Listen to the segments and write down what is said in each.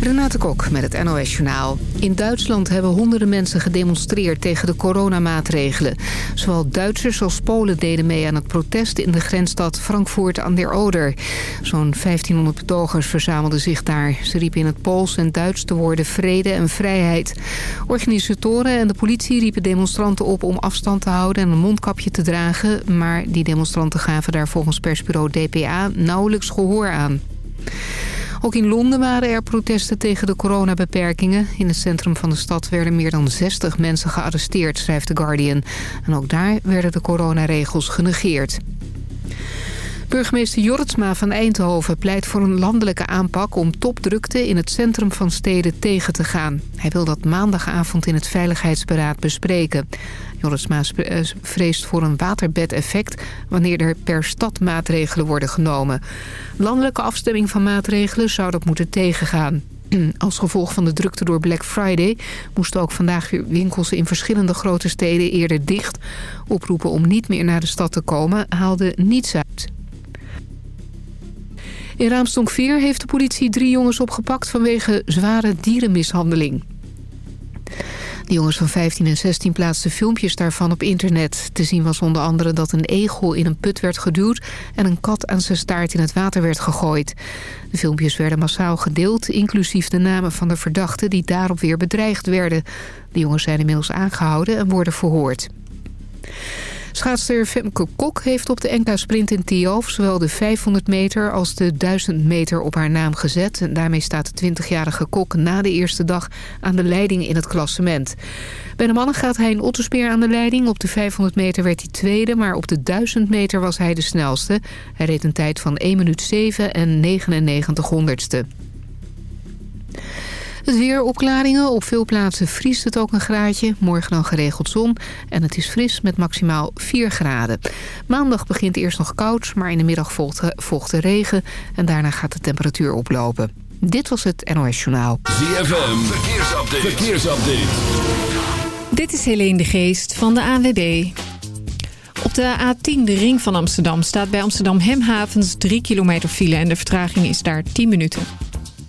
Renate Kok met het NOS Journaal. In Duitsland hebben honderden mensen gedemonstreerd tegen de coronamaatregelen. Zowel Duitsers als Polen deden mee aan het protest in de grensstad Frankfurt aan der Oder. Zo'n 1500 betogers verzamelden zich daar. Ze riepen in het Pools en Duits te woorden vrede en vrijheid. Organisatoren en de politie riepen demonstranten op om afstand te houden en een mondkapje te dragen. Maar die demonstranten gaven daar volgens persbureau DPA nauwelijks gehoor aan. Ook in Londen waren er protesten tegen de coronabeperkingen. In het centrum van de stad werden meer dan 60 mensen gearresteerd, schrijft The Guardian. En ook daar werden de coronaregels genegeerd. Burgemeester Jortsma van Eindhoven pleit voor een landelijke aanpak... om topdrukte in het centrum van steden tegen te gaan. Hij wil dat maandagavond in het Veiligheidsberaad bespreken. Jortsma eh, vreest voor een waterbedeffect... wanneer er per stad maatregelen worden genomen. Landelijke afstemming van maatregelen zou dat moeten tegengaan. Als gevolg van de drukte door Black Friday... moesten ook vandaag winkels in verschillende grote steden eerder dicht. Oproepen om niet meer naar de stad te komen haalde niets uit. In Raamstonk-Veer heeft de politie drie jongens opgepakt vanwege zware dierenmishandeling. De jongens van 15 en 16 plaatsten filmpjes daarvan op internet. Te zien was onder andere dat een egel in een put werd geduwd... en een kat aan zijn staart in het water werd gegooid. De filmpjes werden massaal gedeeld, inclusief de namen van de verdachten... die daarop weer bedreigd werden. De jongens zijn inmiddels aangehouden en worden verhoord. Schaatster Femke Kok heeft op de NK-sprint in Tialf... zowel de 500 meter als de 1000 meter op haar naam gezet. En daarmee staat de 20-jarige Kok na de eerste dag aan de leiding in het klassement. Bij de mannen gaat hij in Otterspeer aan de leiding. Op de 500 meter werd hij tweede, maar op de 1000 meter was hij de snelste. Hij reed een tijd van 1 minuut 7 en 99 honderdste. Het weer opklaringen. Op veel plaatsen vriest het ook een graadje. Morgen dan geregeld zon. En het is fris met maximaal 4 graden. Maandag begint eerst nog koud, maar in de middag volgt, volgt de regen. En daarna gaat de temperatuur oplopen. Dit was het NOS Journaal. ZFM, verkeersupdate. verkeersupdate. Dit is Helene de Geest van de ANWB. Op de A10, de ring van Amsterdam, staat bij Amsterdam Hemhavens 3 kilometer file... en de vertraging is daar 10 minuten.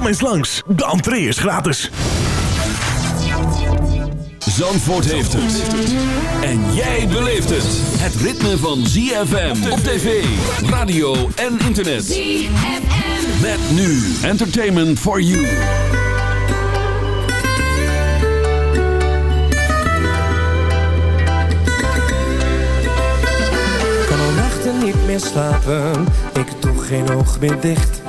Kom eens langs, de entree is gratis. Zandvoort heeft het. En jij beleeft het. Het ritme van ZFM op tv, radio en internet. ZFM. Met nu Entertainment for You. kan al nachten niet meer slapen, ik doe geen oog meer dicht.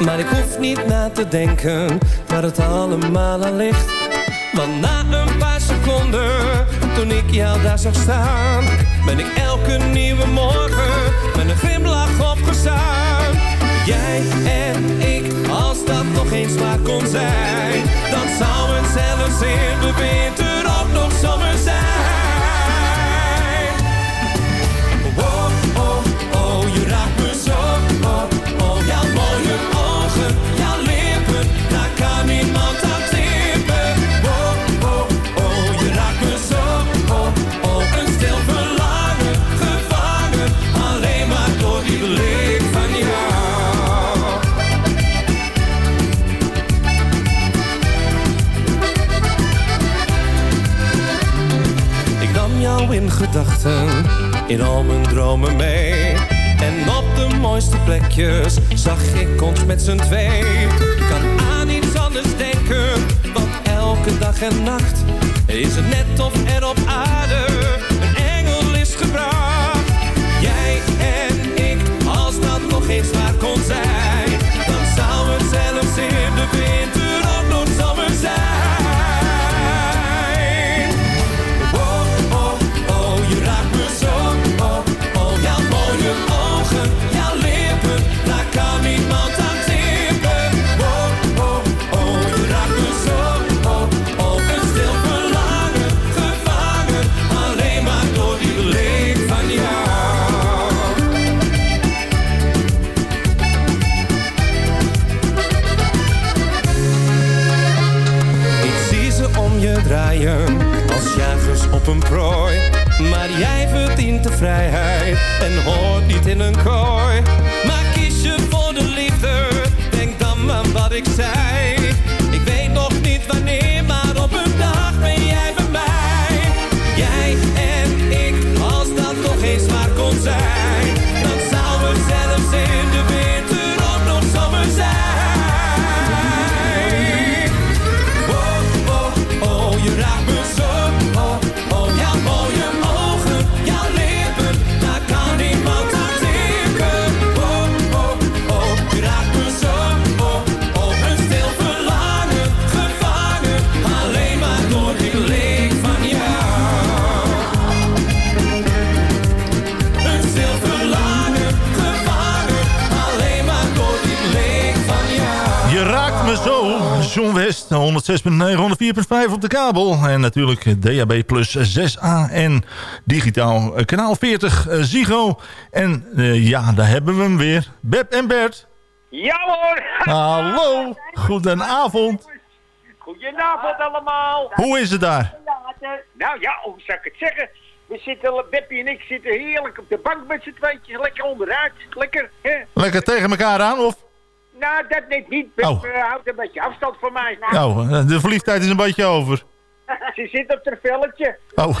Maar ik hoef niet na te denken waar het allemaal aan ligt. Want na een paar seconden, toen ik jou daar zag staan, ben ik elke nieuwe morgen met een glimlach opgestaan. Jij en ik, als dat nog eens maar kon zijn, dan zou het zelfs in de winter ook nog zomer zijn. in al mijn dromen mee. En op de mooiste plekjes zag ik ons met z'n twee. Kan aan iets anders denken, want elke dag en nacht is het net of er op aarde een engel is gebracht. Jij en ik, als dat nog eens waar kon zijn, dan zouden we zelfs in de winter. Als jagers op een prooi. Maar jij verdient de vrijheid en hoort niet in een kooi. Maar kies je voor de liefde, denk dan aan wat ik zei. 106.9, 104.5 op de kabel. En natuurlijk DAB plus 6A en digitaal kanaal 40 eh, Zigo. En eh, ja, daar hebben we hem weer. Beb en Bert. Ja hoor! Hallo, goedenavond. Goedenavond allemaal! Hoe is het daar? Nou ja, hoe zou ik het zeggen? We zitten, Beppie en ik zitten heerlijk op de bank met z'n tweetjes, lekker onderuit. Lekker, hè? Lekker tegen elkaar aan of? Nou, dat net niet. Oh. eh, houdt een beetje afstand van mij. Nou, eh, de verliefdheid is een beetje over. Ze zit op haar velletje. Oh.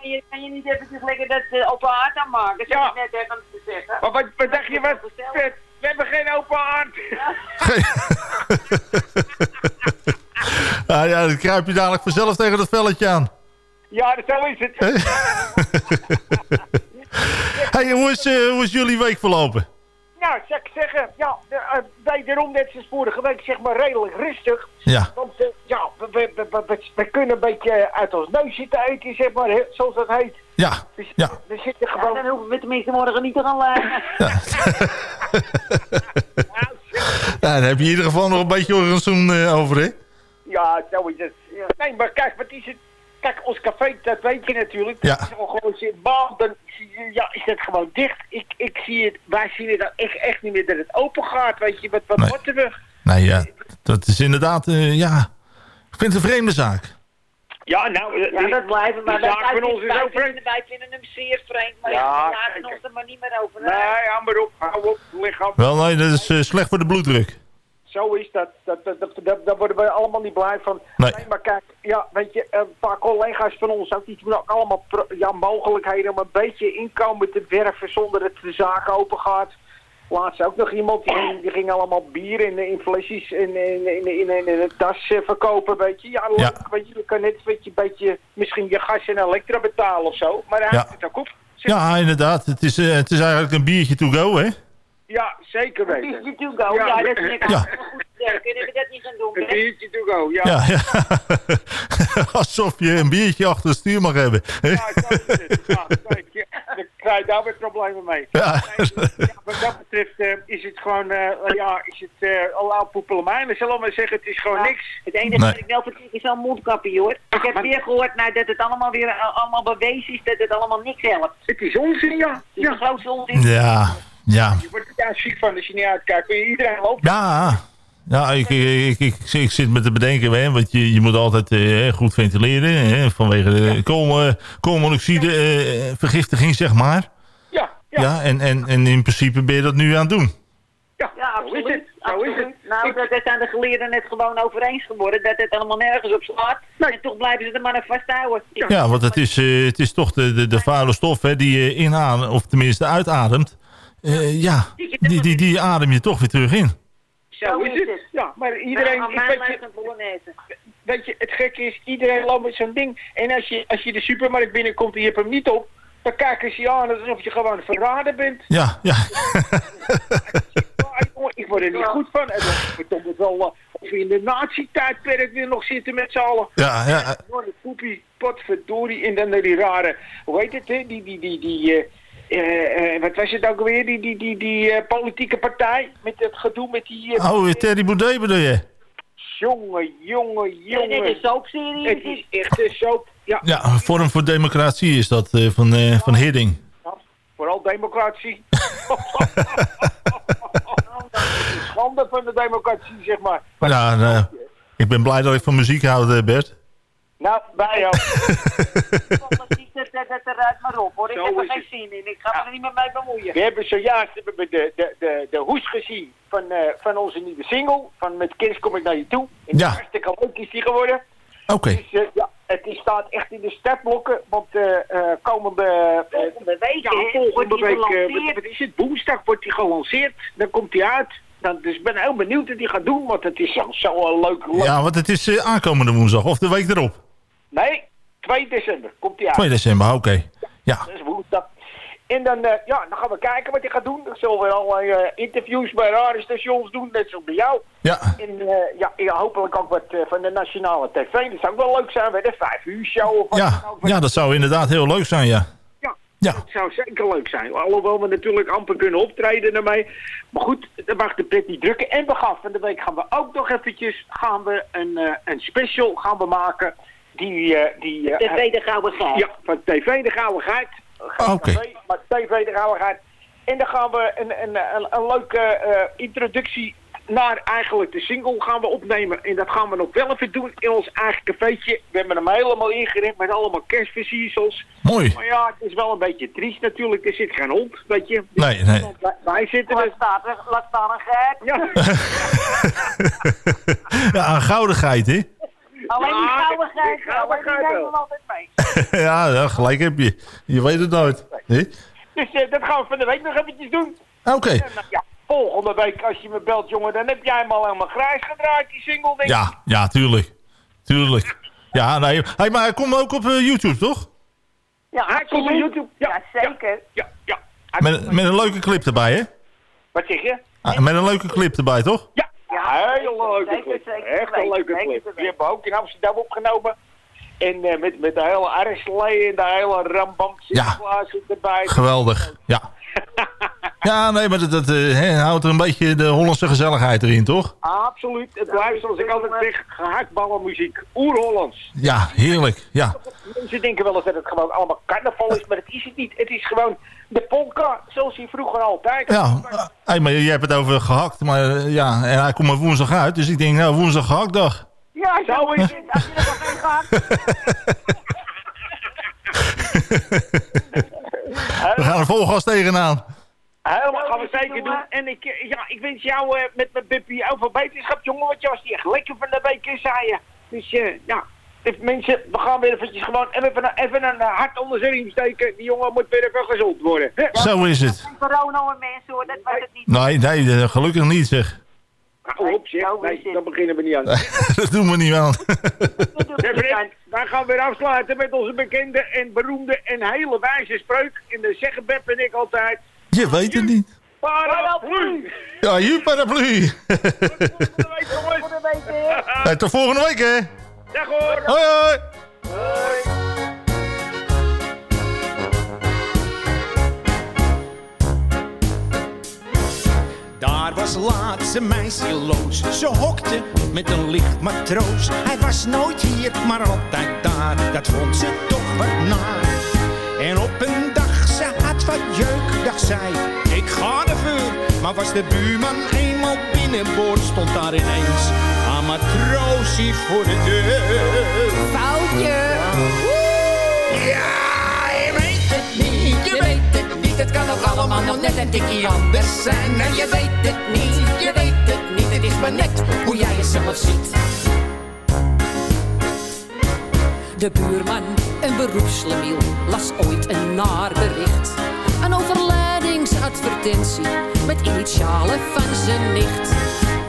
Kan je, kan je niet eventjes lekker dat uh, open haard aanmaken? Dat Ja. ik net even te zeggen. Maar wat, wat dacht je, wat? Bep, We hebben geen open hart. Ah ja, dan kruip je dadelijk vanzelf tegen dat velletje aan. Ja, zo is het. Hey, hoe is, eh, hoe is jullie week verlopen? Nou, zou ik zeggen, ja, de, uh, wederom net zoals vorige week, zeg maar redelijk rustig. Ja. Want eh, ja, we, we, we, we, we kunnen een beetje uit ons neus zitten eten, zeg maar, zoals dat heet. Ja, Dus ja. we zitten Ja, gewoon... dan hoeven we tenminste morgen niet te gaan. Ja, dan heb je in ieder geval nog een beetje organsoen eh over, hè? Ja, zo is het. Nee, maar kijk, wat is het? Kijk, ons café, dat weet je natuurlijk. Ja. Dat is al gewoon maanden, ja, is het gewoon dicht. Ik, ik zie het, wij zien het dan echt, echt niet meer dat het open gaat, weet je. Wat, wat Nee. moeten we? Nee, ja, dat is inderdaad, eh, ja... Ik vind het een vreemde zaak. Ja, nou, eh, Ja, die- dat blijven. Maar zaak van ons is wij ook vinden, vreemd. wij vinden hem zeer vreemd. Maar Ja, ja, we laten ons er maar niet meer over Nee, hou maar op, hou op, lichaam. Wel, nee, dat is eh, slecht voor de bloeddruk. Zo is dat. Dat, dat, dat, dat- daar worden we allemaal niet blij van. Nee. maar kijk, ja, weet je, een paar collega's van ons ook, die doen ook allemaal ja, mogelijkheden om een beetje inkomen te werven zonder dat de zaak open gaat. Laatst ook nog iemand, die ging, die ging allemaal bier in, in flesjes in, in, in, in, een tas eh, verkopen, weet je. Ja, leuk, Ja. weet je, je kan net weet je, een beetje, misschien je gas en elektra betalen of zo. Maar hij Ja. het ook op. Ja, inderdaad. Het is, eh, het is eigenlijk een biertje to go, hè? Ja, zeker Een weten. biertje to go. Ja, Ja, dat vind ik Ja. Kunnen we dat niet gaan doen? Een biertje to go, ja. Ja, ja. Alsof je een biertje achter het stuur mag hebben. Ja, zo is het. Ja, kijk, dan krijg je daar weer problemen mee. Ja. Nee, wat dat betreft eh, is het gewoon, eh, ja, is het uh, al oud poepelemijn. Dan zullen we maar zeggen, het is gewoon Ja. niks. Het enige Nee. wat ik wel vertrek is zo'n mondkapje hoor. Ik heb maar- weer gehoord nou, dat het allemaal weer eh, allemaal bewezen is dat het allemaal niks helpt. Het is onzin, ja. Het is ja. grootste onzin. Ja, ja. Je wordt er daar ziek van als je niet uitkijkt. Iedereen loopt. Ja, ja ik, ik, ik, ik zit me te bedenken, hè, want je, je moet altijd eh, goed ventileren hè, vanwege de kool, koolmonoxide eh, vergiftiging, zeg maar. Ja, ja, Ja, en, en, en in principe ben je dat nu aan het doen. ja, Ja, is absoluut. is absoluut. het. Nou, dat, zijn de geleerden net gewoon over eens geworden dat het allemaal nergens op slaat. En toch blijven ze er maar aan vasthouden. Ja, want het is, eh, het is toch de, de, de vuile stof hè, die je inademt, of tenminste uitademt. Eh, ja, die, die, die adem je toch weer terug in. Zo is het. Ja, maar iedereen... Aan ik mij weet het Bolognese. weet je, het gekke is, iedereen loopt met zo'n ding. En als je, als je de supermarkt binnenkomt en je hebt hem niet op... dan kijken ze je aan alsof je gewoon verraden bent. Ja, ja. Ik word er niet goed van. En dan het wel eh, of we in de nazi-tijdperk weer nog zitten met z'n allen. Ja, ja. Door de poepie, potverdorie. En dan die rare, hoe heet het, hè? Die, die, die, die, eh, eh, wat was het ook weer? Die, die, die, die eh, politieke partij met het gedoe met die... Oh, Terry Boudet bedoel je? Jongen, jongen, Ja, dit jongen. is soapserie. Het is echt een soap. Ja, Ja, Forum voor Democratie is dat eh, van, eh, van Hidding. vooral democratie. Schande van de democratie, zeg maar. Ja, nou, ik ben blij dat ik van muziek houd, Bert. Nou, bij jou. Politiek, zet zet het eruit maar op hoor. Ik Zo heb er geen het. zin in. Ik ga me er niet meer mee bemoeien. We hebben zojuist de, de, de, de hoes gezien van, eh, van onze nieuwe single. Van Met kerst kom ik naar je toe. En Ja. Hartstikke leuk is die geworden. Oké. Dus, eh, ja, het is, staat echt in de startblokken. Want eh, eh, komende, Volgende week, ja, volgende wordt die week, wat, wat is het? Woensdag wordt die gelanceerd. Dan komt hij uit. Dan, dus ik ben heel benieuwd wat hij gaat doen. Want het is zo, zo een leuk, leuk- Ja, want het is aankomende woensdag of de week erop. Nee, 2 december komt hij uit. 2 december, oké. Ja, Dat is woensdag. En dan, eh, ja, dan gaan we kijken wat hij gaat doen. Dan zullen we allerlei eh, interviews bij rare stations doen, net zoals bij jou. ja. En eh, ja, ja, hopelijk ook wat van de nationale tv. Dat zou ook wel leuk zijn bij de vijf uur show. Of wat Ja, dan ook. ja, dat zou inderdaad heel leuk zijn, ja. Ja, Ja. dat zou zeker leuk zijn. Alhoewel we natuurlijk amper kunnen optreden daarmee. Maar goed, dat mag de pret niet drukken. En we gaan van de week gaan we ook nog eventjes gaan we een, een special gaan we maken. Die, eh, die, eh, TV de Gouden Geit. ja, van TV de Gouden Geit. Oké. maar TV de Gouden Geit. En dan gaan we een, een, een, een leuke eh, introductie naar eigenlijk de single gaan we opnemen. En dat gaan we nog wel even doen in ons eigen cafeetje. We hebben hem helemaal ingericht met allemaal kerstversiersels. Mooi. Maar ja, het is wel een beetje triest natuurlijk. Er zit geen hond, weet je. Nee, nee. Wij, wij zitten Laat staan, laat staan een geit. Ja, Ja, een goudigheid, hè? Alleen die gouden die- geit, die gouden geit wel. altijd mee. ja, ja, gelijk heb je. Je weet het nooit. dus eh, dat gaan we van de week nog eventjes doen. Oké. En, eh, ja, volgende week als je me belt, jongen, dan heb jij hem al helemaal grijs gedraaid, die single, denk ik. Ja, ja, tuurlijk. Tuurlijk. Ja, nee. Hey, maar hij komt ook op eh, YouTube, toch? Ja, Hij komt op. YouTube. Ja, Ja, zeker. Ja, ja. Met, met een leuke clip erbij, hè? Wat zeg je? Ah, met een leuke clip erbij, toch? Ja, ja heel leuke clip. Echt een leuke clip. Die hebben we ook in Amsterdam opgenomen. En eh, met, met de hele arreslee en de hele rambam Sinterklaas erbij. Geweldig. Ja. Ja, nee, maar dat, dat eh, houdt er een beetje de Hollandse gezelligheid erin, toch? Absoluut. Het blijft zoals ik altijd zeg, gehaktballenmuziek. Oer-Hollands. Ja, heerlijk. Ja. Mensen denken wel eens dat het gewoon allemaal carnaval is, maar dat is het niet. Het is gewoon de polka, zoals hij vroeger altijd. Ja, eh, hey, maar je hebt het over gehakt, maar eh, ja, en hij komt maar woensdag uit. Dus ik denk, nou, woensdag gehaktdag. Ja, zo is het. Als je er nog heen gaat, We gaan er vol gas tegenaan. Helemaal gaan we zeker doen. En ik, ja, ik wens jou eh, met mijn Bippy over beterschap, jongen. Want je was die echt lekker van de week, zei je. Dus eh, ja, dus mensen, we gaan weer eventjes gewoon even, een- even een eh, hart onder zijn riem steken. Die jongen moet weer even gezond worden. Zo is het. geen corona en mensen hoor, dat was het niet. Nee, nee, gelukkig niet zeg. Hou op, zeg. Nee, dan beginnen we niet aan. dat doen we niet aan. Ja, Fred, wij gaan weer afsluiten met onze bekende en beroemde en hele wijze spreuk. En dan zeggen Beb en ik altijd... Je weet het niet. Paraplu! Ja, je paraplu. Volgende week, jongens. Volgende week. Hey, tot volgende week, hè. Dag hoor! Hoi, hoi. Daar was laatst een meisje loos. Ze hokte met een licht matroos. Hij was nooit hier, maar altijd daar. Dat vond ze toch wat naar. En op een dag, ze had wat jeuk, dacht zij. Ik ga naar vuur. Maar was de buurman eenmaal binnenboord, stond daar ineens. Een matroosie voor de deur. Foutje. Ja, Het kan ook allemaal nog net een tikje anders zijn. En je weet het niet, je weet het niet. Het is maar net hoe jij jezelf ziet. De buurman, een beroepslemiel, las ooit een naar bericht. Een overlijdingsadvertentie met initialen van zijn nicht.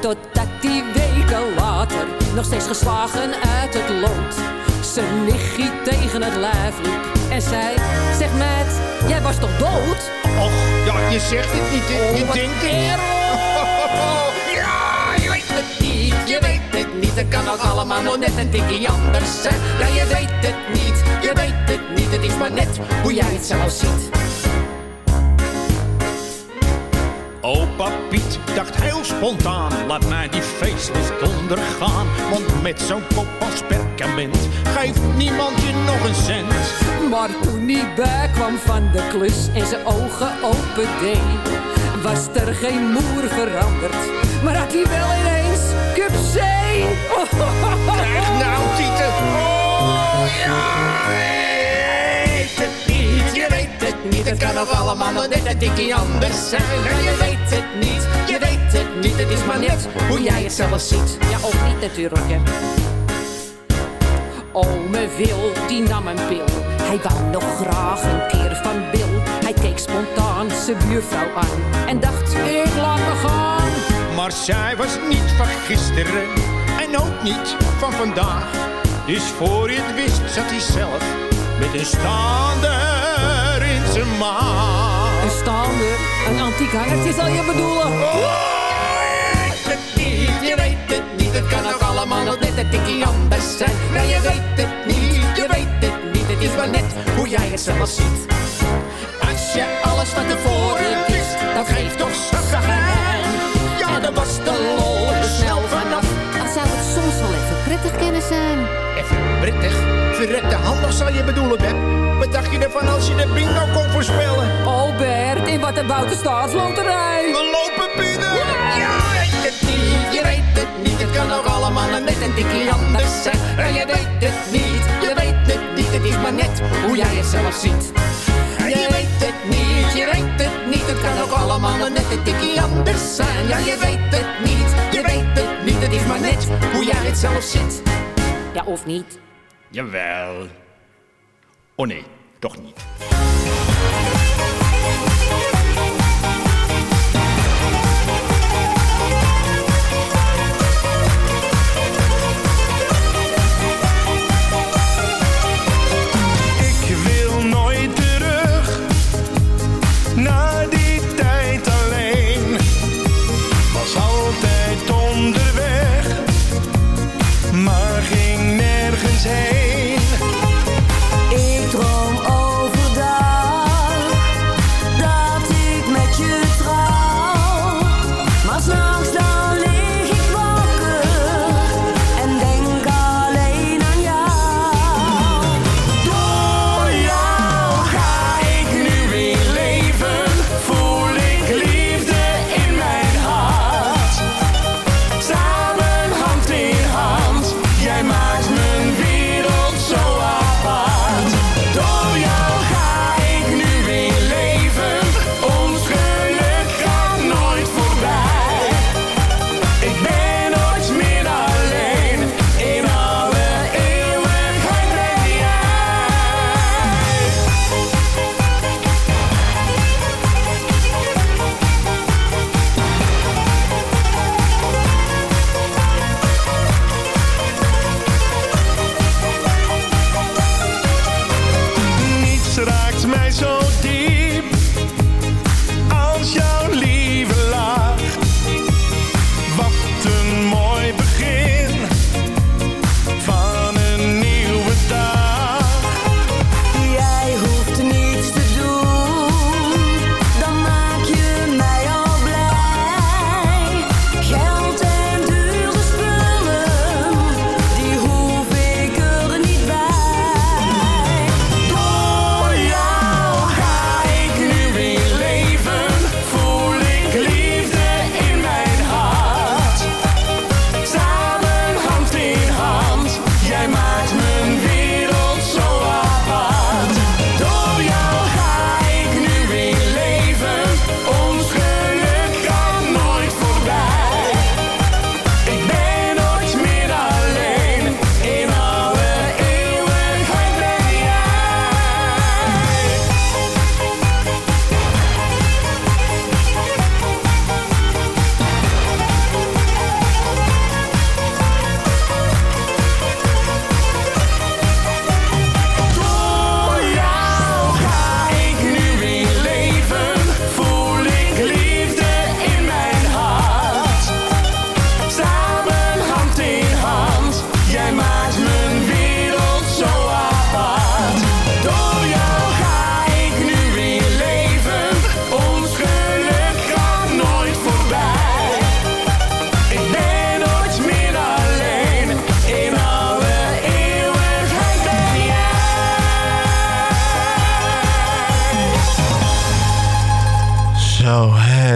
Totdat die weken later nog steeds geslagen uit het lood. Zijn nichtje tegen het lijf liep en zei: Zeg met, jij was toch dood? Och, ja, je zegt het niet, je, je Oh, wat denkt het. Ja, je weet het niet, je weet het niet. Het kan ook allemaal nog net een tikje anders zijn. Ja, je weet het niet, je weet het niet. Het is maar net hoe jij het zelf ziet. Opa Piet dacht heel spontaan, laat mij die feestlust ondergaan. Want met zo'n kop als perkament geeft niemand je nog een cent. Maar toen hij bij kwam van de klus en zijn ogen open deed, was er geen moer veranderd. Maar had hij wel ineens cup C. Krijg nou, Tieten. Oh, ja, niet. Het kan ook allemaal nog net een tikje anders zijn. Je weet het niet, je weet het niet. Het is maar net hoe jij het zelf ziet. Ja, of niet natuurlijk, hè. Ome Wil, die nam een pil. Hij wou nog graag een keer van Bill. Hij keek spontaan zijn buurvrouw aan en dacht, ik laat me gaan. Maar zij was niet van gisteren en ook niet van vandaag. Dus voor het wist zat hij zelf met een staander maag. Een staander, een antiek hangertje zal je bedoelen. het niet, je weet het niet. Het kan ook allemaal nog net een tikje anders zijn. Ja, je weet het niet, je weet het niet. Het is maar net hoe jij het zelf ziet. Als je alles van tevoren wist, dan geef toch zagrijn. Ja, dan was de lol er snel vanaf. Dan zou het soms wel even prettig kunnen zijn. Even prettig, verrekte handig zal je bedoelen, Beb. Wat dacht je ervan als je de bingo kon voorspellen? Oh Bert, in wat een buiten staatsloterij. We lopen binnen! Ja, weet het niet, je weet het niet. Het kan ook allemaal nog net een tikje anders zijn. Ja, je weet het niet, je weet het niet. Het is maar net hoe jij het zelf ziet. Je weet het niet, je weet het niet. Het kan ook allemaal nog net een tikje anders zijn. Ja, je weet het niet, je weet het niet. Het is maar net hoe jij het zelf ziet. Ja, of niet? Jawel. Oh nee, toch niet.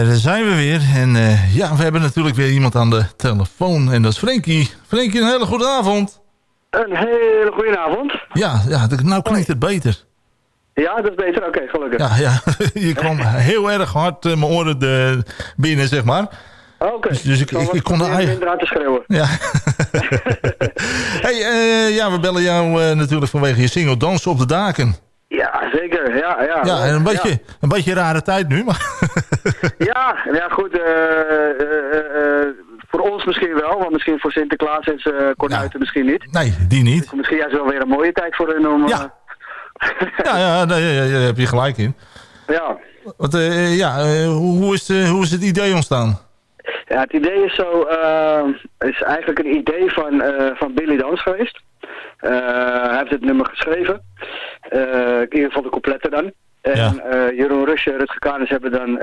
Daar zijn we weer. En eh, ja, we hebben natuurlijk weer iemand aan de telefoon. En dat is Frenkie. Frenkie, een hele goede avond. Een hele goede avond. Ja, ja nou klinkt het beter. Ja, dat is beter. Oké, gelukkig. Ja, ja. je kwam heel erg hard eh, mijn oren de, binnen, zeg maar. Oké. Dus, dus ik, ik, ik kon er eigenlijk... aan te schreeuwen. Ja. hey, eh, ja, we bellen jou eh, natuurlijk vanwege je single Dansen op de Daken. Ja, zeker. Ja, ja. Ja, en een beetje, Ja, een beetje rare tijd nu, maar... ja, ja, goed. eh, eh, eh, voor ons misschien wel, maar misschien voor Sinterklaas en zijn Cornuiten misschien niet. Nee, die niet. Dus misschien juist wel weer een mooie tijd voor hun om... Ja. Ja, ja, daar heb je gelijk in. ja. Want, ja, hoe, is, hoe is het idee ontstaan? Ja, het idee is zo, is eigenlijk een idee van, van Billy Dans geweest. Eh, hij heeft het nummer geschreven. Eh, in ieder geval de coupletten dan. En eh, Jeroen Rusje en Rutger Kanis hebben dan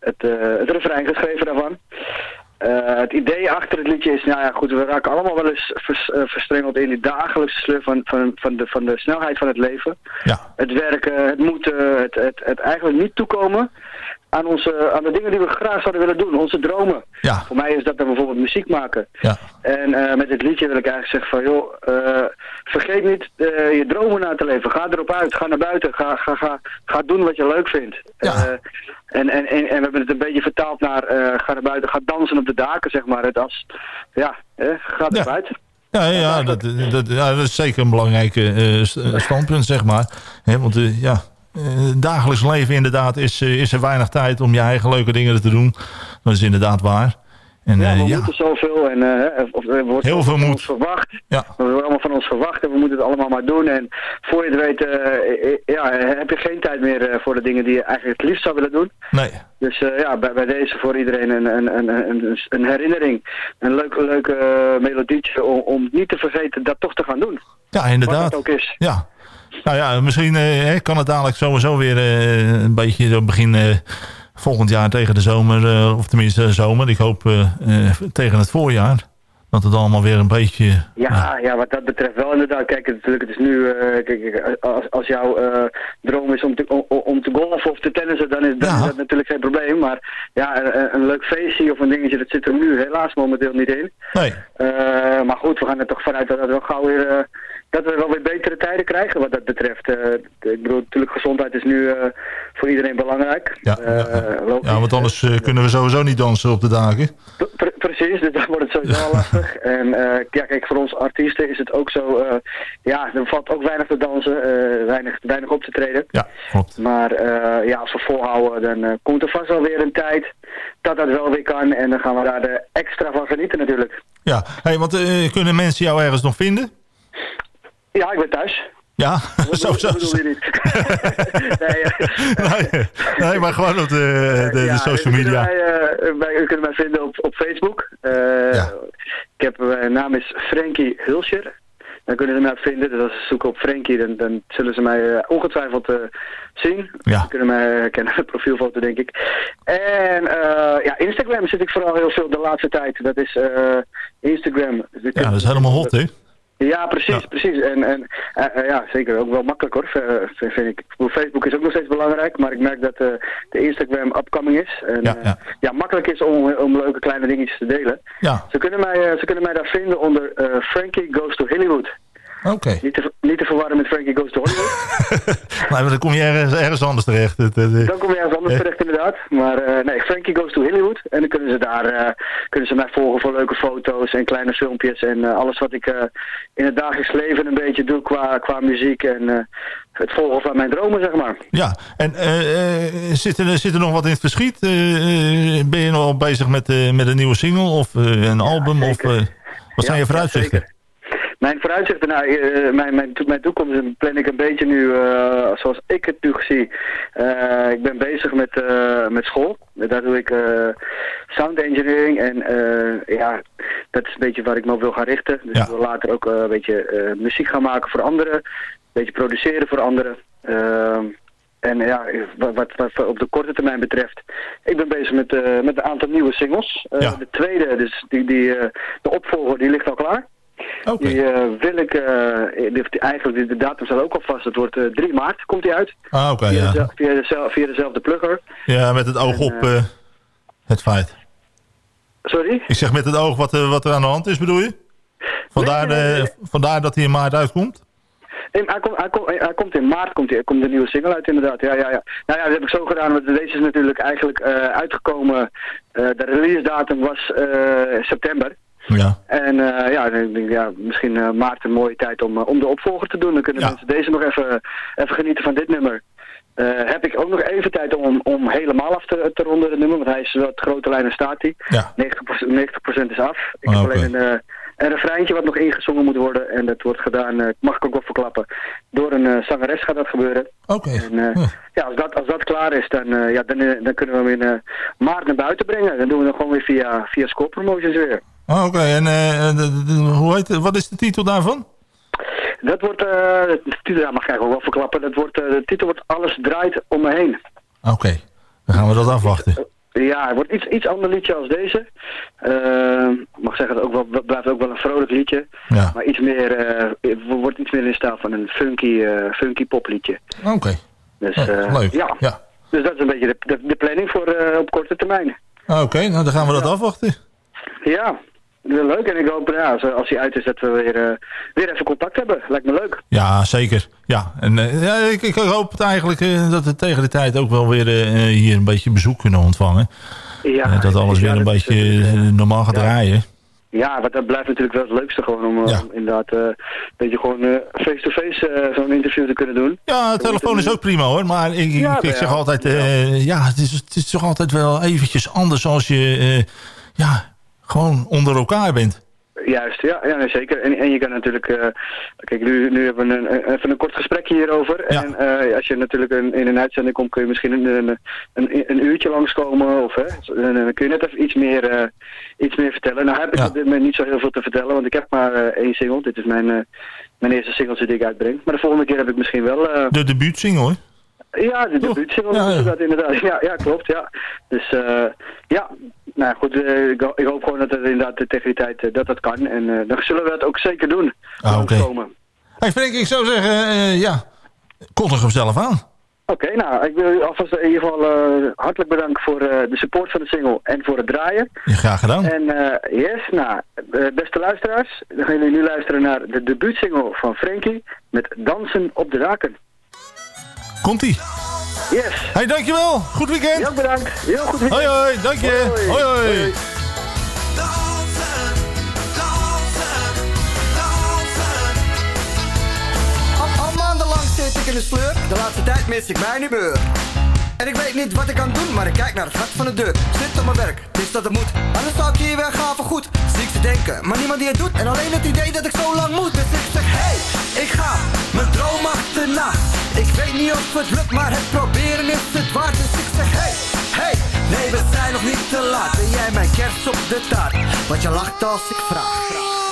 het, het refrein geschreven daarvan. Het idee achter het liedje is, nou ja goed, we raken allemaal wel eens vers, verstrengeld in die dagelijkse sleur van, van, van, de, van de snelheid van het leven. Ja. Het werken, het moeten, het, het, het eigenlijk niet toekomen aan, onze, aan de dingen die we graag zouden willen doen, onze dromen. Ja. Voor mij is dat dan bijvoorbeeld muziek maken. Ja. En eh, met dit liedje wil ik eigenlijk zeggen van, joh, eh, vergeet niet eh, je dromen na te leven. Ga erop uit, ga naar buiten, ga, ga, ga, ga doen wat je leuk vindt. Eh, en, en, en, we hebben het een beetje vertaald naar, ga naar buiten, ga dansen op de daken, zeg maar. Het als, ja, eh, ga erop uit. Ja, ja, dat, dat, ja, dat is zeker een belangrijk st- standpunt, zeg maar. Want ja, dagelijks leven inderdaad is, eh, is er weinig tijd om je eigen leuke dingen te doen. Dat is inderdaad waar. En, Ja, eh, we ja, moeten zoveel en eh, of, er wordt Heel veel van ons verwacht. Ja. We worden allemaal van ons verwacht en we moeten het allemaal maar doen. En voor je het weet, eh, eh, ja, heb je geen tijd meer eh, voor de dingen die je eigenlijk het liefst zou willen doen. Nee. Dus eh, ja, bij, bij deze voor iedereen een, een, een, een, een herinnering. Een leuk, leuke eh, melodietje om, om niet te vergeten dat toch te gaan doen. ja, Wat inderdaad. het ook is. Ja. Nou ja, misschien eh, kan het dadelijk sowieso weer eh, een beetje zo begin eh, volgend jaar tegen de zomer, of tenminste zomer. Ik hoop tegen het voorjaar. Dat het allemaal weer een beetje... Ja, ja, wat dat betreft wel inderdaad. Kijk, het, natuurlijk, het is nu, kijk, als, als jouw droom is om te, om, om te golfen of te tennissen, dan is, dat natuurlijk geen probleem. Maar ja, een, een leuk feestje of een dingetje, dat zit er nu helaas momenteel niet in. Nee. Maar goed, we gaan er toch vanuit dat we wel gauw weer, dat we wel weer betere tijden krijgen wat dat betreft. Eh, ik bedoel, natuurlijk gezondheid is nu eh, voor iedereen belangrijk. Ja, Eh. Ja, want anders kunnen we sowieso niet dansen op de dagen. Pre- precies, dus dan wordt het sowieso al lastig. En ja, kijk, voor ons artiesten is het ook zo, ja, er valt ook weinig te dansen, weinig, weinig op te treden. Ja, klopt. Maar ja, als we volhouden, dan komt er vast wel weer een tijd dat dat wel weer kan. En dan gaan we daar de extra van genieten natuurlijk. Ja, hey, want kunnen mensen jou ergens nog vinden? Ja, ik ben thuis. Ja, zo, zo. bedoel- wat bedoel je niet? nee, eh, nee, nee, maar gewoon op de, de, de social media. Eh, bij- u kunt mij vinden op, op Facebook. Eh, Ik heb, mijn naam is Frankie Hulscher. Dan kunnen ze mij vinden. Dus als ze zoeken op Frankie, dan, dan zullen ze mij eh, ongetwijfeld eh, zien. Ja. Ze kunnen mij herkennen, profielfoto denk ik. En eh, ja, Instagram zit ik vooral heel veel de laatste tijd. Dat is eh, Instagram. Dus Ja, dat is helemaal hot, hè? Ja, precies, precies. En, en eh, eh, ja, zeker ook wel makkelijk hoor, v- vind, ik. Facebook is ook nog steeds belangrijk, maar ik merk dat eh, de Instagram upcoming is. En Ja, eh, ja. ja, makkelijk is om, om leuke kleine dingetjes te delen. Ja, Ze kunnen mij, eh, ze kunnen mij daar vinden onder eh, Frankie Goes to Hollywood. Oké. Niet te, niet te verwarren met Frankie Goes to Hollywood. Nee, maar dan kom je ergens, ergens anders terecht. Dan kom je ergens anders Eh. terecht inderdaad. Maar eh, nee, Frankie Goes to Hollywood. En dan kunnen ze daar eh, kunnen ze mij volgen voor leuke foto's en kleine filmpjes. En eh, alles wat ik eh, in het dagelijks leven een beetje doe qua, qua muziek en eh, het volgen van mijn dromen, zeg maar. Ja, en eh, eh, zit, er, zit er nog wat in het verschiet? Ben je nog al bezig met, eh, met een nieuwe single of een album? Of, eh, wat zijn Ja, je vooruitzichten? Mijn vooruitzichten, nou, eh, mijn, mijn, mijn toekomst plan ik een beetje nu eh, zoals ik het nu zie. Eh, ik ben bezig met, met school. Daar doe ik sound engineering en eh, ja, dat is een beetje waar ik me op wil gaan richten. Dus ik wil later ook een beetje muziek gaan maken voor anderen. Een beetje produceren voor anderen. Ehm, en ja, wat, wat, wat op de korte termijn betreft, ik ben bezig met, met een aantal nieuwe singles. De tweede, dus die, die, de opvolger, die ligt al klaar. Die eh, wil ik, eh, eigenlijk de, datum staat ook al vast. Het wordt eh, 3 maart, komt die uit. Ah, oké, via, ja. via, dezel- via dezelfde plugger. Ja, met het oog En, op eh, eh, het feit. Sorry? Ik zeg met het oog wat, er- wat er aan de hand is, bedoel je? Vandaar, Nee, nee, nee, eh, vandaar dat hij in maart uitkomt? Hij, komt, hij, komt, hij komt in maart, komt, hij, komt de nieuwe single uit inderdaad. Ja, ja, ja. Nou ja, dat heb ik zo gedaan, want deze is natuurlijk eigenlijk eh, uitgekomen. eh, de release datum was eh, september. Ja. En eh, ja, ik denk, ja, misschien eh, maart een mooie tijd om, eh, om de opvolger te doen. Dan kunnen mensen deze nog even, even genieten van dit nummer. Heb ik ook nog even tijd om, om helemaal af te, te ronden het nummer, want hij is wat grote lijnen staat hij. Ja. 90%, 90 is af. Ik Ah, heb oké. alleen een, een refreintje wat nog ingezongen moet worden en dat wordt gedaan, mag ik ook wel verklappen, door een zangeres gaat dat gebeuren. Oké. En eh, ja, als dat, als dat klaar is, dan, ja, dan, dan kunnen we hem in maart naar buiten brengen. Dan doen we dan gewoon weer via, via Score Promotions weer. Ah, oké. En eh, de- hoe heet, wat is de titel daarvan? Dat wordt, eh, de titel ja, mag ik ook wel verklappen, dat wordt, eh, de titel wordt Alles draait om me heen. Oké. Dan gaan we dat afwachten. Ja, het wordt iets, iets ander liedje als deze. Eh, ik mag zeggen, het ook wel, blijft ook wel een vrolijk liedje. Ja. Maar iets meer, eh, het wordt iets meer in stijl van een funky, eh, funky popliedje. Oké. Dus, Ja, eh, leuk. Ja. Ja. dus dat is een beetje de, de, de planning voor eh, op korte termijn. Ah, Oké, nou dan gaan we dat afwachten. Ja, wel leuk. En ik hoop ja, als, hij uit is dat we weer, eh, weer even contact hebben. Lijkt me leuk. Ja, zeker. Ja, en eh, ja, ik, ik hoop het eigenlijk eh, dat we tegen de tijd ook wel weer hier een beetje bezoek kunnen ontvangen. Ja, dat alles weer een beetje normaal gaat draaien. Ja, want dat blijft natuurlijk wel het leukste gewoon om, Ja. inderdaad een beetje gewoon face-to-face eh, zo'n interview te kunnen doen. Ja, telefoon is ook prima hoor. Maar ik, ik- ik nou zeg altijd, ja, het is, het is toch altijd wel eventjes anders als je ja, gewoon onder elkaar bent. Juist, ja, ja zeker. En, en je kan natuurlijk, eh, kijk, nu, nu hebben we een, even een kort gesprekje hierover. En eh, als je natuurlijk een, in een uitzending komt, kun je misschien een, een, een, een uurtje langskomen. Of, hè, en dan kun je net even iets meer, eh, iets meer vertellen. Nou heb ik op dit moment niet zo heel veel te vertellen, want ik heb maar één single. Dit is mijn, mijn eerste single die ik uitbreng. Maar de volgende keer heb ik misschien wel... De debuutsingle hoor. ja, de debuutsingle Ja, ja. inderdaad, inderdaad. Ja, ja, klopt, ja. Dus ja, nou goed, eh, ik, ho- ik hoop gewoon dat het inderdaad tegen die tijd eh, dat dat kan. En eh, dan zullen we dat ook zeker doen. Ah, oké. Hey Frank, ik zou zeggen, ja, kondig hem zelf aan. Oké, nou, ik wil u alvast in ieder geval hartelijk bedanken voor de support van de single en voor het draaien. Ja, graag gedaan. En yes, nou, beste luisteraars, dan gaan jullie nu luisteren naar de debuutsingle van Frankie met Dansen op de Daken. Komt-ie. Yes. Hey, dankjewel. Goed weekend. Heel bedankt. Heel goed weekend. Hoi, hoi. Dank je. Hoi, hoi. Al, al maandenlang zit ik in de sleur, de laatste tijd mis ik mijn humeur. En ik weet niet wat ik kan doen, maar ik kijk naar het gat van de deur. Zit op mijn werk, het is dat het moet. Anders zou ik hier weer gaan voor goed. Ziek te denken, maar niemand die het doet. En alleen het idee dat ik zo lang moet. Dus ik zeg, hey, ik ga mijn droom achterna. Ik weet niet of het lukt, maar het proberen is het waard. Dus ik zeg, hey, hey, nee, we zijn nog niet te laat. Ben jij mijn kerst op de taart? Want je lacht als ik vraag.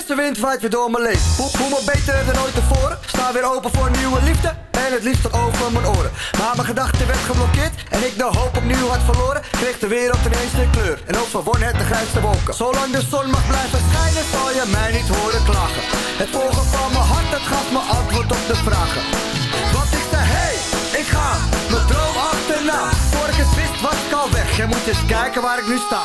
Frisse wind waait weer door mijn leven. Voel, voel me beter dan ooit tevoren. Sta weer open voor nieuwe liefde. En het liefst over mijn oren. Maar mijn gedachten werd geblokkeerd. En ik de hoop opnieuw had verloren. Kreeg de wereld ineens een kleur. En overwon het de grijste wolken. Zolang de zon mag blijven schijnen, zal je mij niet horen klagen. Het volgen van mijn hart, dat gaf me antwoord op de vragen. Want ik zei, hey, ik ga mijn droom achterna. Voor ik het wist, was ik al weg. Je moet eens kijken waar ik nu sta.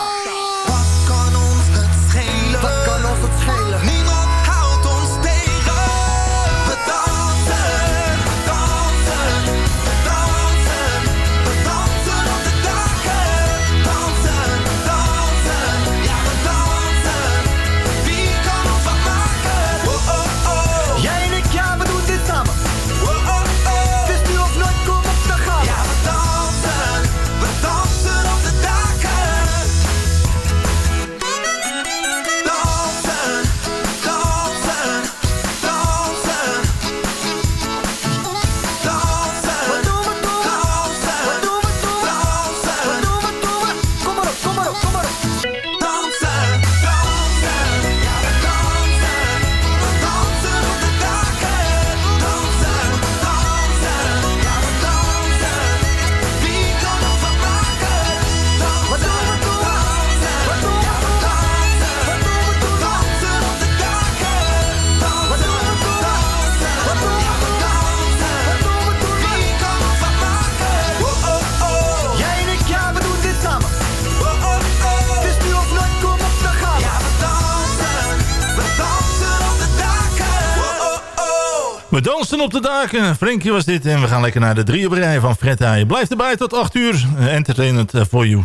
Op de daken. Frankie was dit. En we gaan lekker naar de drie op rij van Fred Heij. Blijf erbij tot 8 uur. Entertainment eh, for you.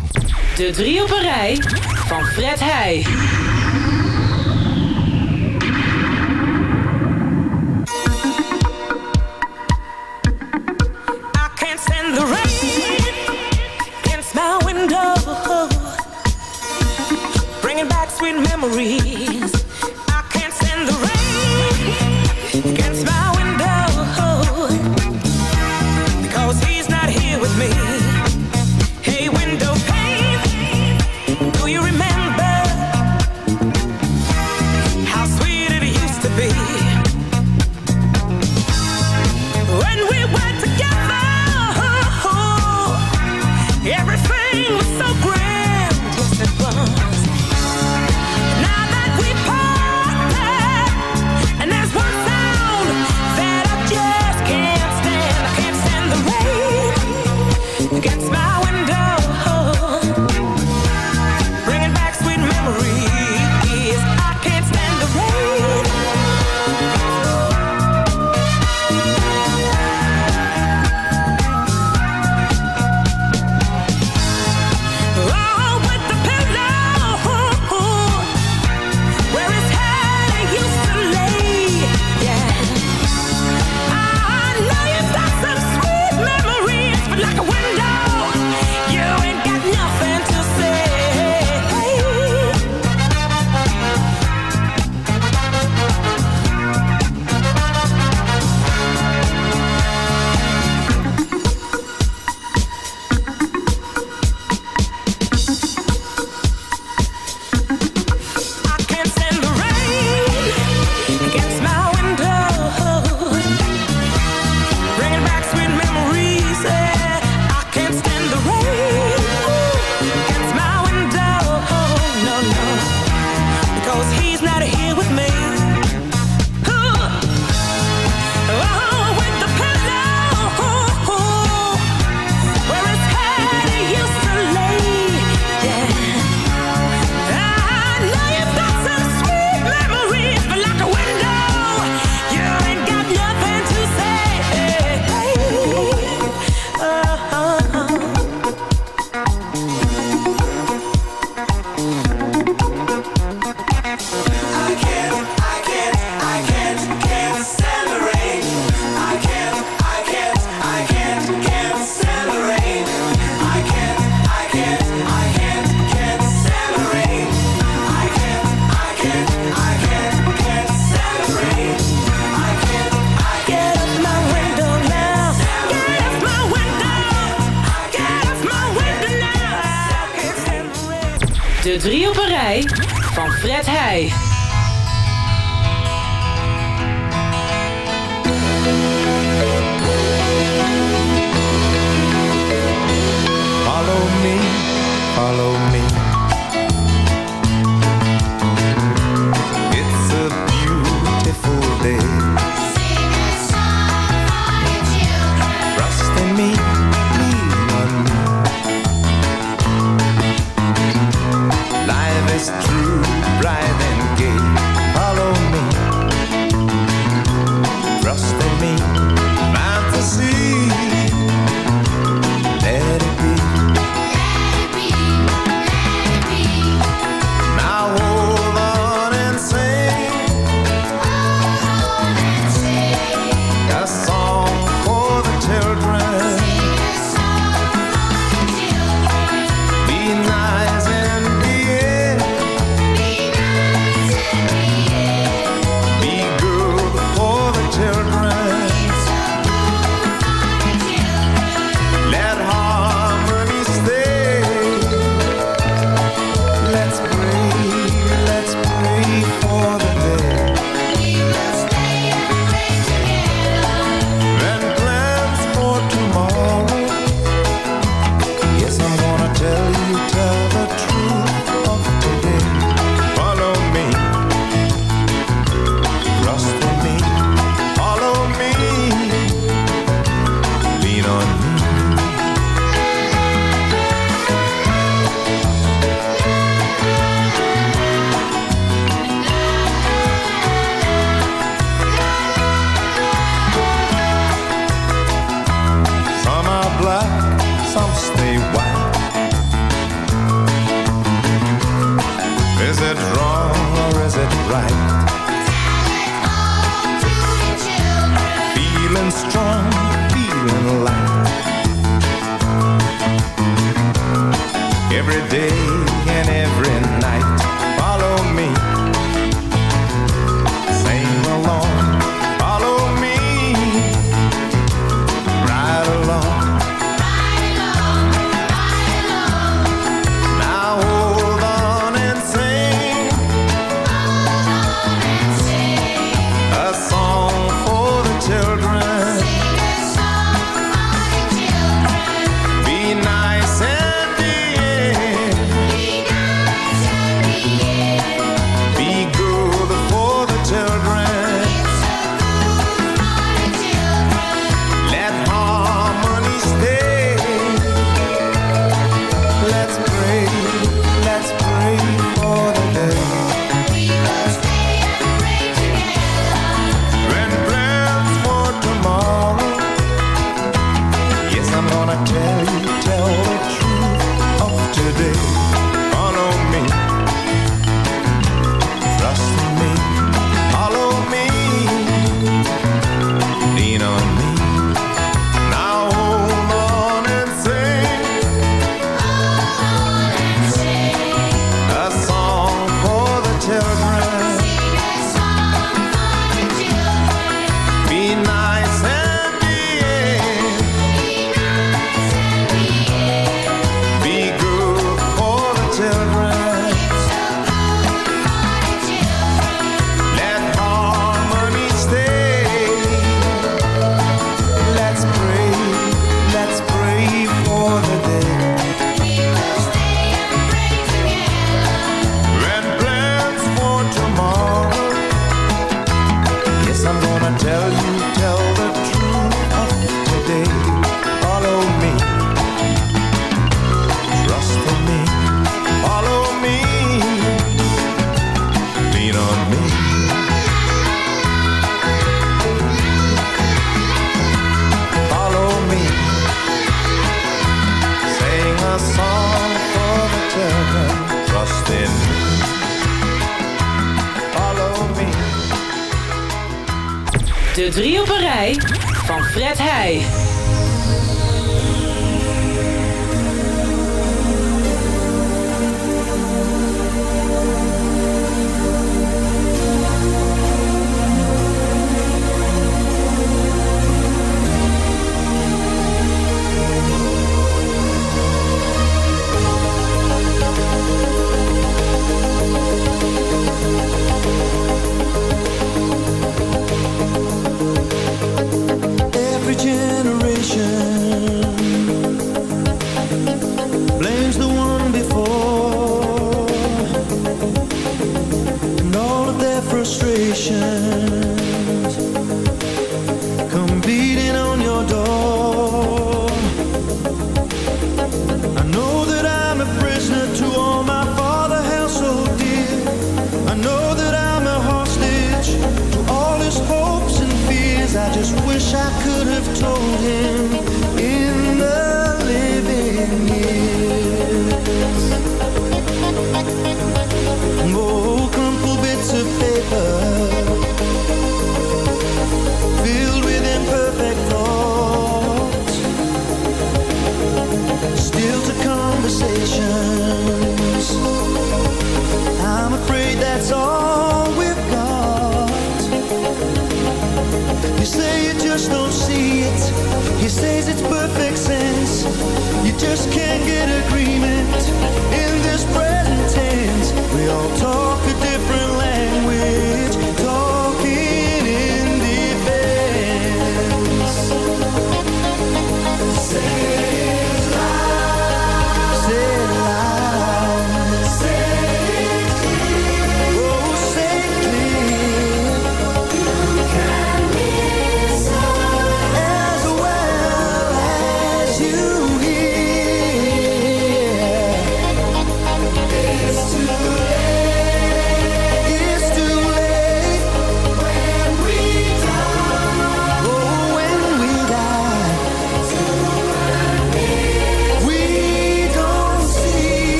De drie op rij van Fred Heij.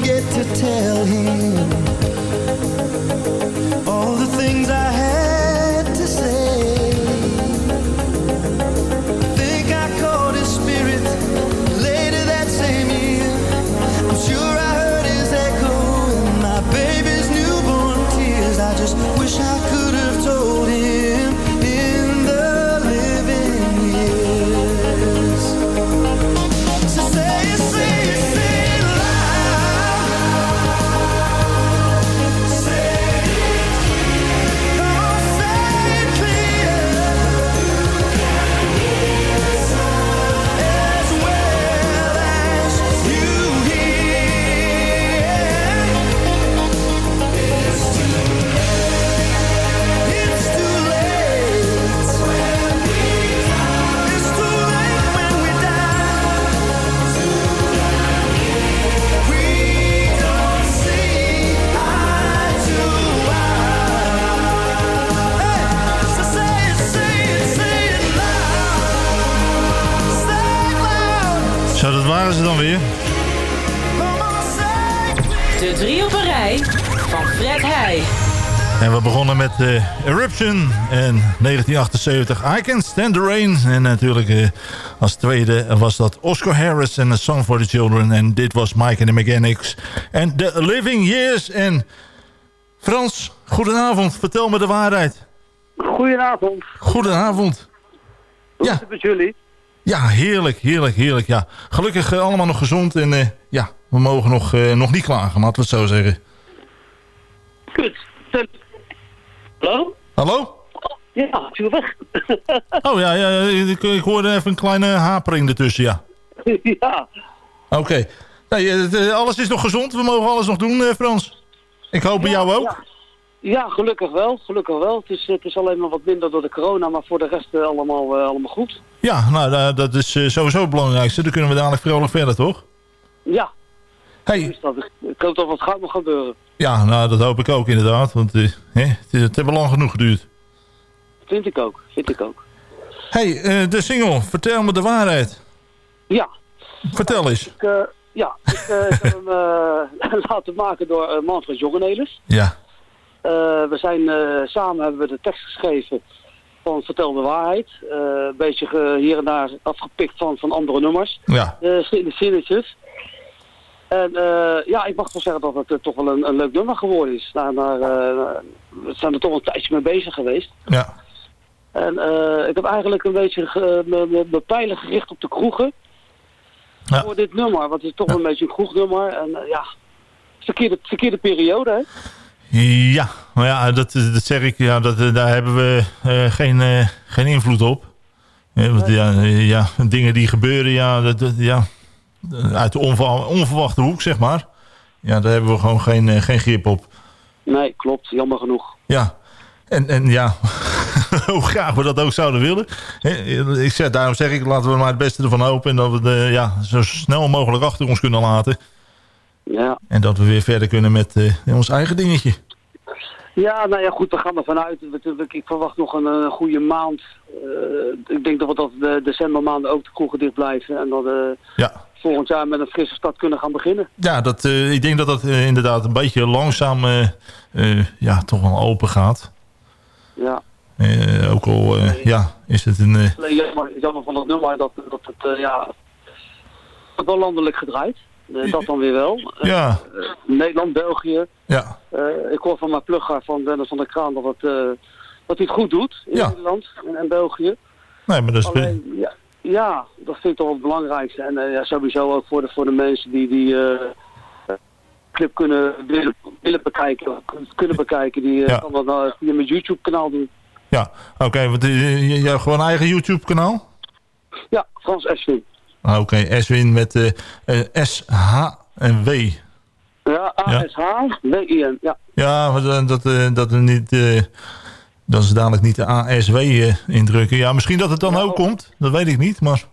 get to tell him. Met eh, Eruption en 1978 I Can Stand the Rain. En natuurlijk eh, als tweede was dat Oscar Harris en A Song for the Children. En dit was Mike and the Mechanics en The Living Years. En Frans, goedenavond. Vertel me de waarheid. Goedenavond. Goedenavond. Hoe is het met jullie? Ja, heerlijk, heerlijk, heerlijk. Ja. Gelukkig eh, allemaal nog gezond. En ja, we mogen nog, nog niet klagen, laten we het zo zeggen. Kut. Hallo? Hallo? Ja, ik weg. Oh ja, ja ik, ik hoorde even een kleine hapering ertussen, ja. ja. Oké. Nee, eh, alles is nog gezond. We mogen alles nog doen, eh, Frans. Ik hoop bij jou ook. Ja. Ja, gelukkig wel. Gelukkig wel. Het is, het is alleen maar wat minder door de corona, maar voor de rest eh, allemaal, allemaal goed. Ja, nou, da- dat is sowieso het belangrijkste. Dan kunnen we dadelijk vrolijk verder, toch? Ja. Hey. Ik hoop dat wat gaat nog gebeuren. Ja, nou, dat hoop ik ook inderdaad. Want eh, hè, het, is- het heeft lang genoeg geduurd. Vind ik ook. Vind ik ook. hey, eh, de single. Vertel me de waarheid. Ja. Vertel eens. Ik, eh, ja, ik, heb hem laten maken door uh, Manfred Jongenelis. Ja. We zijn samen hebben we de tekst geschreven van Vertel de waarheid. Een beetje hier en daar afgepikt van, van andere nummers. Ja. De zinnetjes. En eh, ja, ik mag wel zeggen dat het eh, toch wel een, een leuk nummer geworden is. Nou, maar, eh, we zijn er toch een tijdje mee bezig geweest. Ja. En ik heb eigenlijk een beetje mijn pijlen gericht op de kroegen. Ja. Voor dit nummer, want het is toch wel een beetje een kroegnummer. En ja, verkeerde, verkeerde periode, hè? Ja, maar ja, dat, dat zeg ik. Ja, dat, daar hebben we geen, geen invloed op. Eh, want, ja, ja, dingen die gebeuren, ja, dat- ja, uit de onver- onverwachte hoek, zeg maar. Ja, daar hebben we gewoon geen, eh, geen grip op. Nee, klopt. Jammer genoeg. Ja, en, en ja, hoe graag we dat ook zouden willen. Ik zeg, daarom zeg ik, laten we maar het beste ervan hopen. En dat we eh, ja, zo snel mogelijk achter ons kunnen laten. Ja. En dat we weer verder kunnen met eh, ons eigen dingetje. Ja, nou ja, goed, we gaan ervan uit. Natuurlijk, Ik verwacht nog een, eh, goede maand. Eh, ik denk dat we dat de decembermaanden ook de kroegen dicht blijven. En dat Ja. Volgend jaar met een frisse start kunnen gaan beginnen. Ja, dat, eh, ik denk dat dat eh, inderdaad een beetje langzaam eh, ja, toch wel open gaat. Ja. Ook al ja, is het een... Jammer, jammer van dat nummer dat, dat het ja, wel landelijk gedraaid. Dat dan weer wel. Ja, Nederland, België. ja, ik hoor van mijn plugger van Dennis van der Kraan dat, het, dat hij het goed doet in Ja. Nederland en, en België. nee, maar dat is... Alleen, ja, ja, dat vind ik toch het belangrijkste. En eh, ja, sowieso ook voor de, voor de mensen die die eh, clip kunnen willen, willen bekijken, kunnen bekijken. Die eh, Ja. kan dat nou via mijn YouTube kanaal doen. Ja, oké, want je, je hebt gewoon een eigen YouTube kanaal? Ja, Frans Eswin. Ah, Oké, Eswin met eh, eh, S, H en W. Ja, A-S-H-W-I-N. Ja. Ja, maar dat, dat, eh, dat niet... dat ze dadelijk niet de ASW eh, indrukken. Ja, misschien dat het dan ook komt. Dat weet ik niet, maar...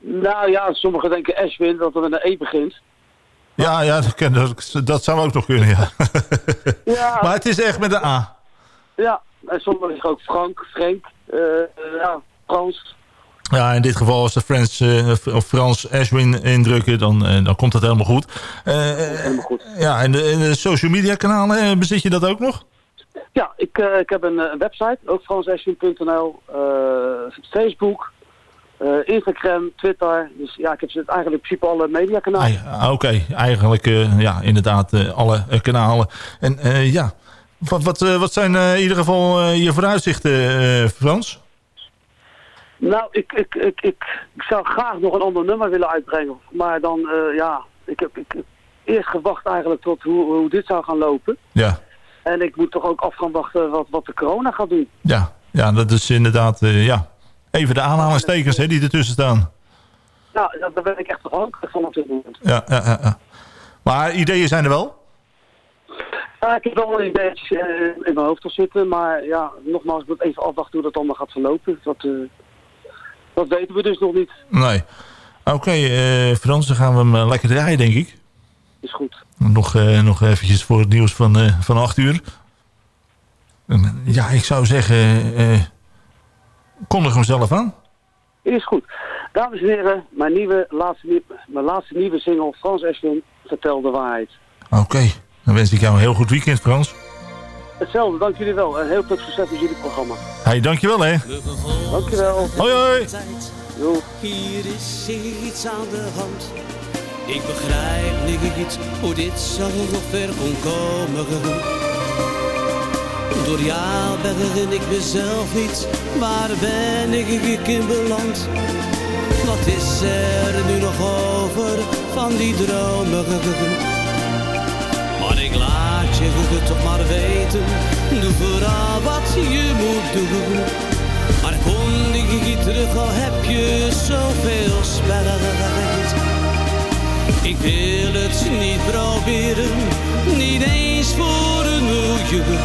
Nou ja, sommigen denken Eswin dat er met een E begint. Ja, ja dat, dat, dat zou ook nog kunnen, ja. Ja, maar het is echt met een A. ja. en sommigen zeggen ook Frank, Frank, eh, ja, Frans. Ja, in dit geval als de Frans, eh, of Frans Ashwin indrukken, dan, dan komt dat helemaal goed. Helemaal goed. Ja, en de, de social media kanalen, bezit je dat ook nog? Ja, ik, eh, ik heb een, eh, website, ook franseswin.nl, eh, Facebook, Instagram, Twitter. Dus ja, ik heb zit eigenlijk in principe alle mediakanalen. Ah, Oké, eigenlijk ja, inderdaad alle kanalen. En ja, wat, wat, wat zijn in ieder geval je vooruitzichten, Frans? Nou, ik, ik, ik, ik, ik zou graag nog een ander nummer willen uitbrengen. Maar dan, ja, ik heb ik, eerst gewacht eigenlijk tot hoe, hoe dit zou gaan lopen. Ja, En ik moet toch ook af gaan wachten wat, wat de corona gaat doen. ja, ja dat is inderdaad, eh, ja. Even de aanhalingstekens hè, die ertussen staan. Nou, daar ben ik echt afhankelijk van op dit moment. Ja, ja, ja, ja. Maar ideeën zijn er wel? Ja, ik heb wel een ideetje eh, in mijn hoofd al zitten, maar ja, nogmaals, ik moet even afwachten hoe dat allemaal gaat verlopen. Dat, eh, dat weten we dus nog niet. Nee. Oké, Frans, dan gaan we hem lekker draaien, denk ik. Is goed. Nog, eh, nog eventjes voor het nieuws van, eh van 8 uur. En, Ja, ik zou zeggen, eh kondig hem zelf aan. Is goed. Dames en heren, mijn, nieuwe, laatste, mijn laatste nieuwe single, Frans Eschwin, Vertel de waarheid. Oké, dan wens ik jou een heel goed weekend, Frans. Hetzelfde, dank jullie wel. En heel veel succes met jullie programma. Hey, dankjewel hè. Dankjewel. Hoi hoi. Hier is iets aan de hand. Ik begrijp niet hoe dit zo ver kon komen. Door jou ben ik mezelf niet. Waar ben ik in beland? Wat is er nu nog over van die dromen? Maar ik laat je toch maar weten. Doe vooral wat je moet doen. Maar ik niet terug, al heb je zoveel spijt. Ik wil het niet proberen, niet eens voor een miljoen.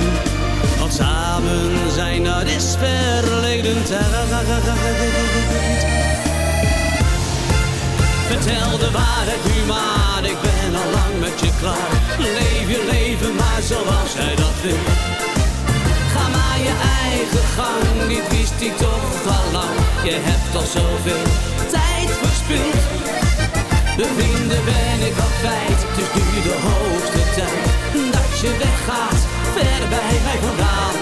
Want samen zijn, dat is verleden. Vertel de waarheid nu maar, ik ben al lang met je klaar. Leef je leven maar zoals jij dat wil. Ga maar je eigen gang, dit wist ik toch al lang. Je hebt al zoveel tijd verspild. De vrienden ben ik al kwijt, het is nu de hoogste tijd. Dat je weggaat, ver bij mij vandaan.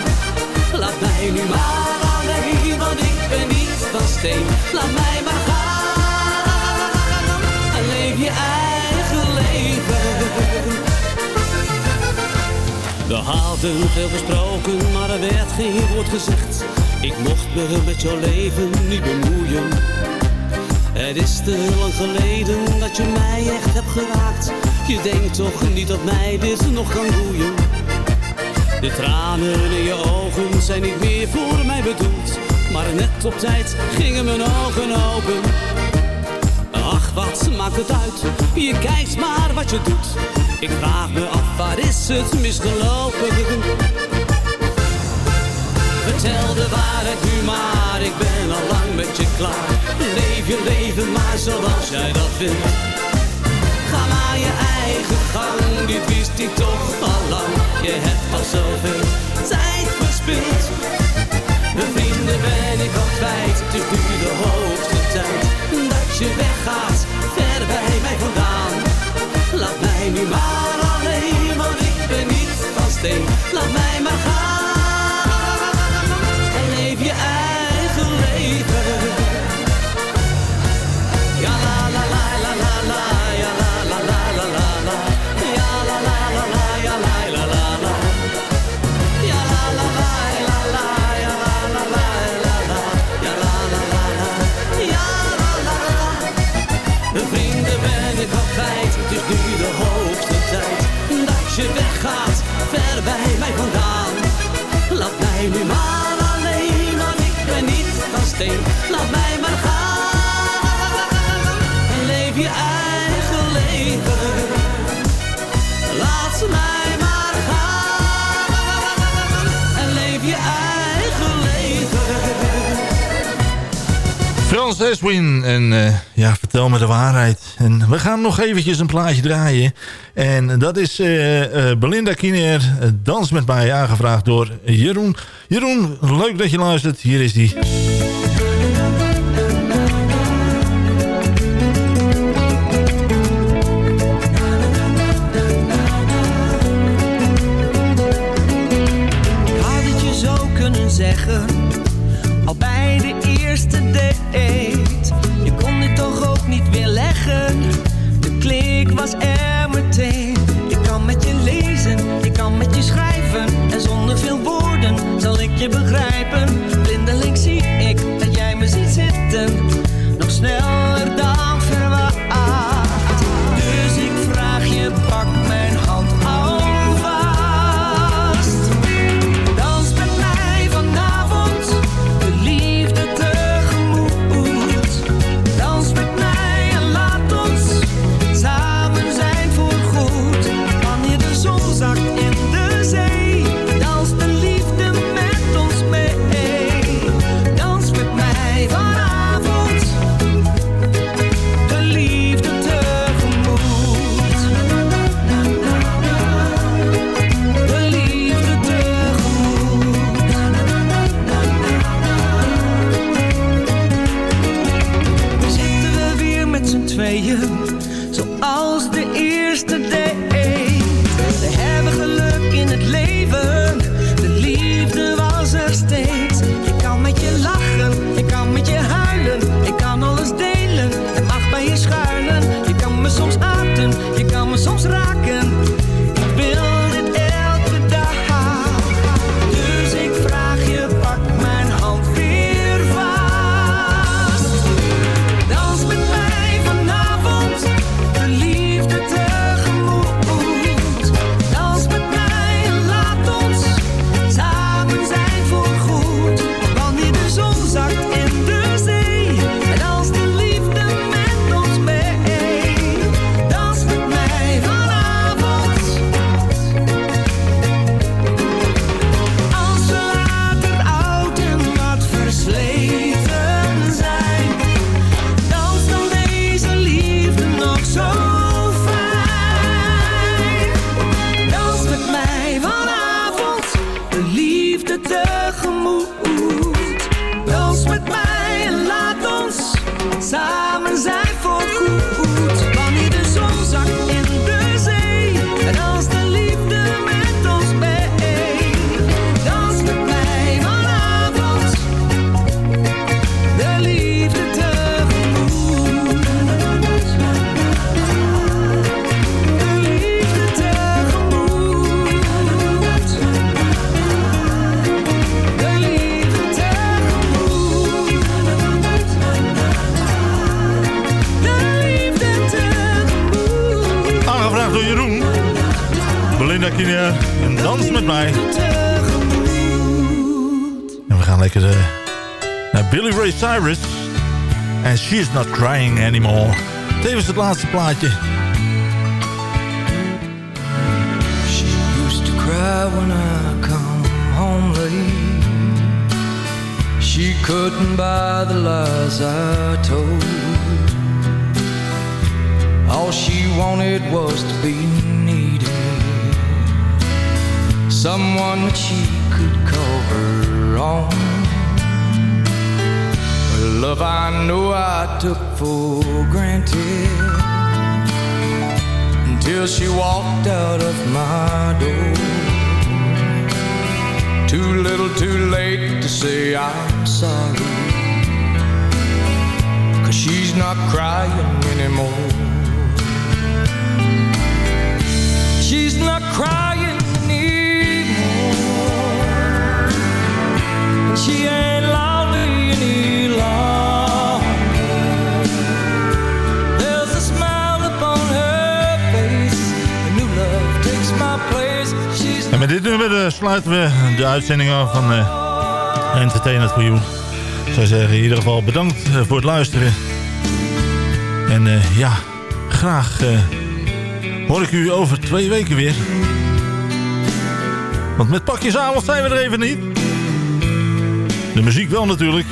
Laat mij nu maar alleen, want ik ben niet van steen. Laat mij maar gaan, en leef je eigen leven. We hadden veel gesproken, maar er werd geen woord gezegd. Ik mocht me met jouw leven niet bemoeien. Het is te lang geleden dat je mij echt hebt geraakt. Je denkt toch niet dat mij dit nog kan boeien. De tranen in je ogen zijn niet meer voor mij bedoeld. Maar net op tijd gingen mijn ogen open. Ach, wat maakt het uit? Je kijkt maar wat je doet. Ik vraag me af, waar is het misgelopen? Vertel de waarheid nu maar, ik ben al lang met je klaar. Leef je leven maar zoals jij dat vindt. Ga maar je eigen gang, dit wist ik toch al lang. Je hebt al zoveel tijd verspild. Mijn vrienden ben ik al kwijt, het is nu de hoogste tijd. Dat je weggaat, ver bij mij vandaan. Laat mij nu maar alleen, want ik ben niet van steen. Laat mij maar gaan, leef je eigen leven. Ja la la la la la la, ja la la la la la la. Ja la la la la, ja la la la la. Ja la la la la la, ja la la la la la. Ja la la la la, ja la la la. Mijn vrienden ben ik al kwijt, het is nu de hoogste tijd dat je weggaat, ver bij mij vandaan. Laat mij nu maar Frans Eswin. En eh, ja, vertel me de waarheid. En we gaan nog eventjes een plaatje draaien. En dat is eh, eh, Belinda Kineer. eh, Dans met mij, aangevraagd door Jeroen. Jeroen, leuk dat je luistert. Hier is die. Lekker naar Billy Ray Cyrus. En She's Not Crying Anymore. Tevens het laatste plaatje. used to cry when I come home late. She couldn't buy the lies I told. All she wanted was to be needed. Someone that she could call her own. Her love I know I took for granted until she walked out of my door. Too little, too late to say I'm sorry. Cause she's not crying anymore. She's not crying anymore. She ain't lonely Met dit nummer eh, sluiten we de uitzending af van eh Entertainment for You. Ik zou zeggen, in ieder geval bedankt eh, voor het luisteren. En ja, graag hoor ik u over twee weken weer. Want met pakjesavond zijn we er even niet. De muziek wel natuurlijk.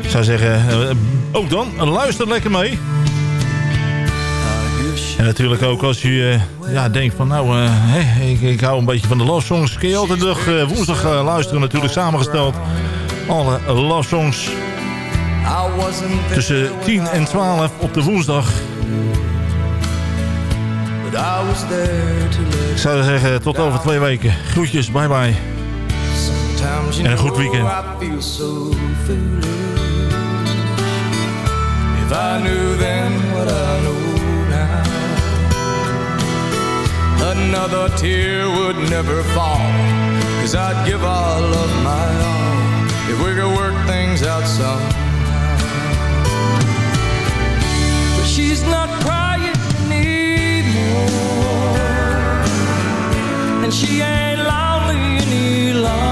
Ik zou zeggen, ook dan, luister lekker mee. En natuurlijk ook als u eh, ja, denkt van nou, eh, ik, ik hou een beetje van de love songs. Kun je altijd nog eh, woensdag luisteren natuurlijk samengesteld. Alle love songs tussen 10 en 12 op de woensdag. Ik zou zeggen tot over twee weken. Groetjes, bye bye. En een goed weekend. I knew then what I another tear would never fall. Cause I'd give all of my all if we could work things out somehow. But she's not crying anymore, and she ain't lonely any longer.